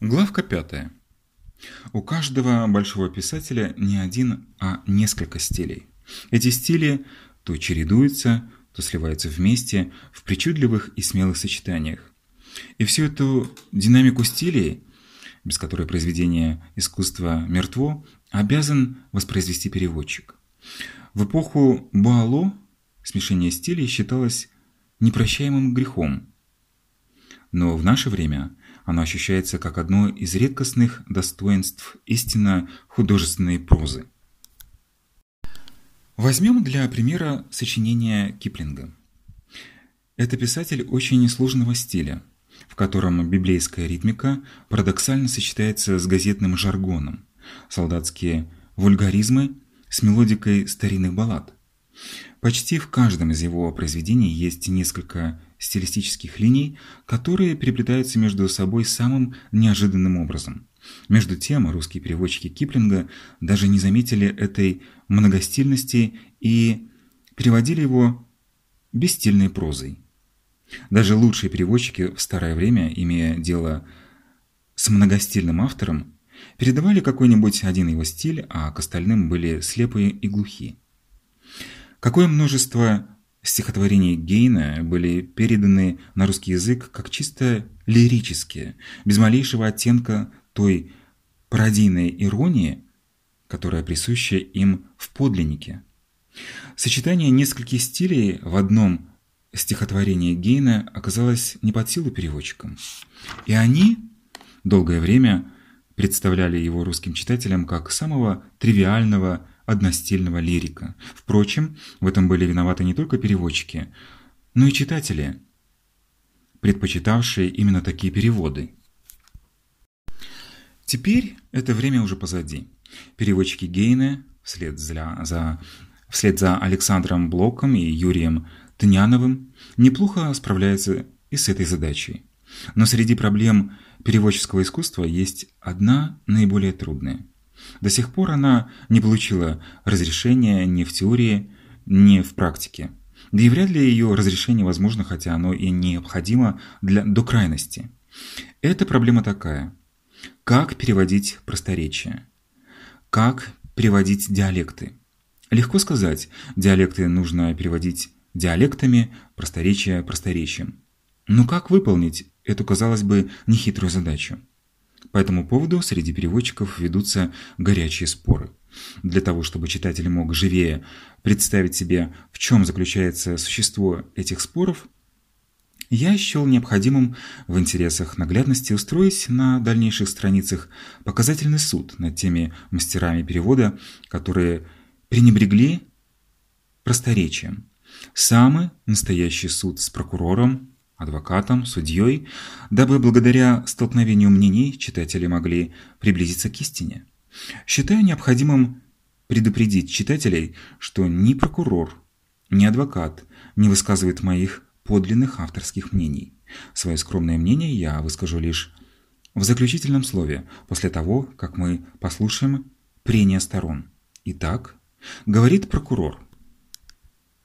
Главка пятая. У каждого большого писателя не один, а несколько стилей. Эти стили то чередуются, то сливаются вместе в причудливых и смелых сочетаниях. И всю эту динамику стилей, без которой произведение искусства мертво, обязан воспроизвести переводчик. В эпоху Буало смешение стилей считалось непрощаемым грехом. Но в наше время оно ощущается как одно из редкостных достоинств истинно художественной прозы. Возьмем для примера сочинение Киплинга. Это писатель очень сложного стиля, в котором библейская ритмика парадоксально сочетается с газетным жаргоном, солдатские вульгаризмы с мелодикой старинных баллад. Почти в каждом из его произведений есть несколько стилистических линий, которые переплетаются между собой самым неожиданным образом. Между тем, русские переводчики Киплинга даже не заметили этой многостильности и переводили его бесстильной прозой. Даже лучшие переводчики в старое время, имея дело с многостильным автором, передавали какой-нибудь один его стиль, а к остальным были слепые и глухие. Какое множество стихотворений Гейна были переданы на русский язык как чисто лирические, без малейшего оттенка той пародийной иронии, которая присуща им в подлиннике. Сочетание нескольких стилей в одном стихотворении Гейна оказалось не под силу переводчикам. И они долгое время представляли его русским читателям как самого тривиального одностильного лирика. Впрочем, в этом были виноваты не только переводчики, но и читатели, предпочитавшие именно такие переводы. Теперь это время уже позади. Переводчики Гейне вслед за, за, вслед за Александром Блоком и Юрием Тыняновым неплохо справляются и с этой задачей. Но среди проблем переводческого искусства есть одна наиболее трудная – до сих пор она не получила разрешения ни в теории, ни в практике. Да и вряд ли ее разрешение возможно, хотя оно и необходимо для, до крайности. Эта проблема такая. Как переводить просторечия? Как переводить диалекты? Легко сказать, диалекты нужно переводить диалектами, просторечия просторечием. Но как выполнить эту, казалось бы, нехитрую задачу? По этому поводу среди переводчиков ведутся горячие споры. Для того, чтобы читатель мог живее представить себе, в чем заключается существо этих споров, я счел необходимым в интересах наглядности устроить на дальнейших страницах показательный суд над теми мастерами перевода, которые пренебрегли просторечием. Самый настоящий суд с прокурором, адвокатом, судьей, дабы благодаря столкновению мнений читатели могли приблизиться к истине. Считаю необходимым предупредить читателей, что ни прокурор, ни адвокат не высказывает моих подлинных авторских мнений. Свое скромное мнение я выскажу лишь в заключительном слове, после того, как мы послушаем прения сторон. Итак, говорит прокурор –